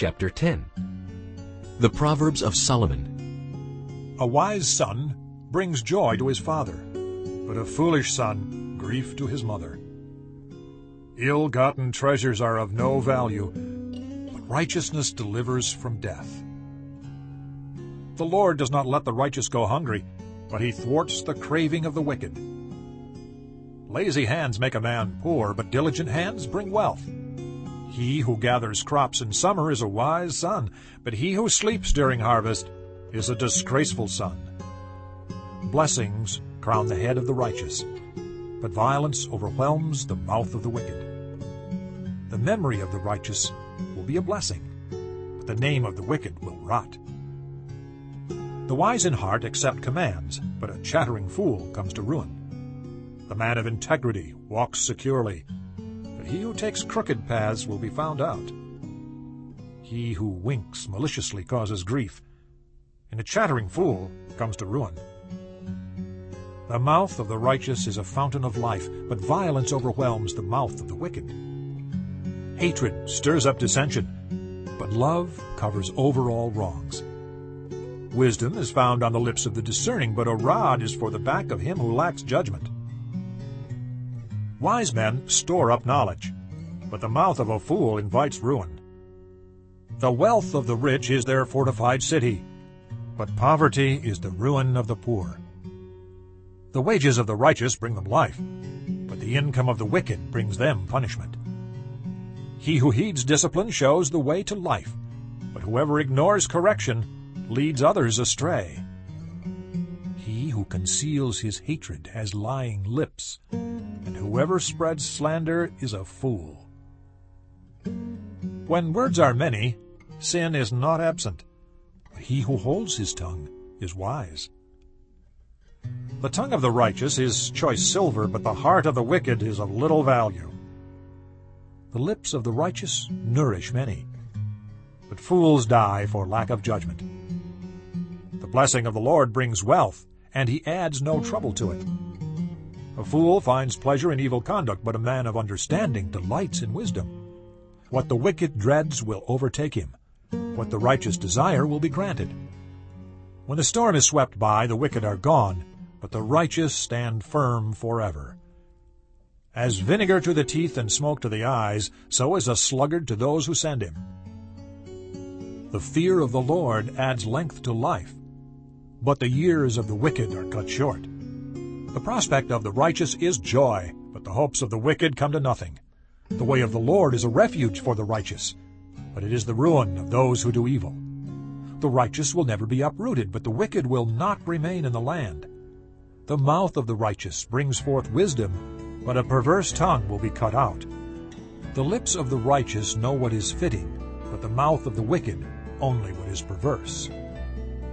chapter 10. The Proverbs of Solomon. A wise son brings joy to his father, but a foolish son grief to his mother. Ill-gotten treasures are of no value, but righteousness delivers from death. The Lord does not let the righteous go hungry, but he thwarts the craving of the wicked. Lazy hands make a man poor, but diligent hands bring wealth. He who gathers crops in summer is a wise son, but he who sleeps during harvest is a disgraceful son. Blessings crown the head of the righteous, but violence overwhelms the mouth of the wicked. The memory of the righteous will be a blessing, but the name of the wicked will rot. The wise in heart accept commands, but a chattering fool comes to ruin. The man of integrity walks securely, he who takes crooked paths will be found out. He who winks maliciously causes grief, and a chattering fool comes to ruin. The mouth of the righteous is a fountain of life, but violence overwhelms the mouth of the wicked. Hatred stirs up dissension, but love covers over all wrongs. Wisdom is found on the lips of the discerning, but a rod is for the back of him who lacks judgment. Wise men store up knowledge, but the mouth of a fool invites ruin. The wealth of the rich is their fortified city, but poverty is the ruin of the poor. The wages of the righteous bring them life, but the income of the wicked brings them punishment. He who heeds discipline shows the way to life, but whoever ignores correction leads others astray. He who conceals his hatred has lying lips, whoever spreads slander is a fool. When words are many, sin is not absent, but he who holds his tongue is wise. The tongue of the righteous is choice silver, but the heart of the wicked is of little value. The lips of the righteous nourish many, but fools die for lack of judgment. The blessing of the Lord brings wealth, and he adds no trouble to it. A fool finds pleasure in evil conduct, but a man of understanding delights in wisdom. What the wicked dreads will overtake him. What the righteous desire will be granted. When the storm is swept by, the wicked are gone, but the righteous stand firm forever. As vinegar to the teeth and smoke to the eyes, so is a sluggard to those who send him. The fear of the Lord adds length to life, but the years of the wicked are cut short. The prospect of the righteous is joy, but the hopes of the wicked come to nothing. The way of the Lord is a refuge for the righteous, but it is the ruin of those who do evil. The righteous will never be uprooted, but the wicked will not remain in the land. The mouth of the righteous brings forth wisdom, but a perverse tongue will be cut out. The lips of the righteous know what is fitting, but the mouth of the wicked only what is perverse.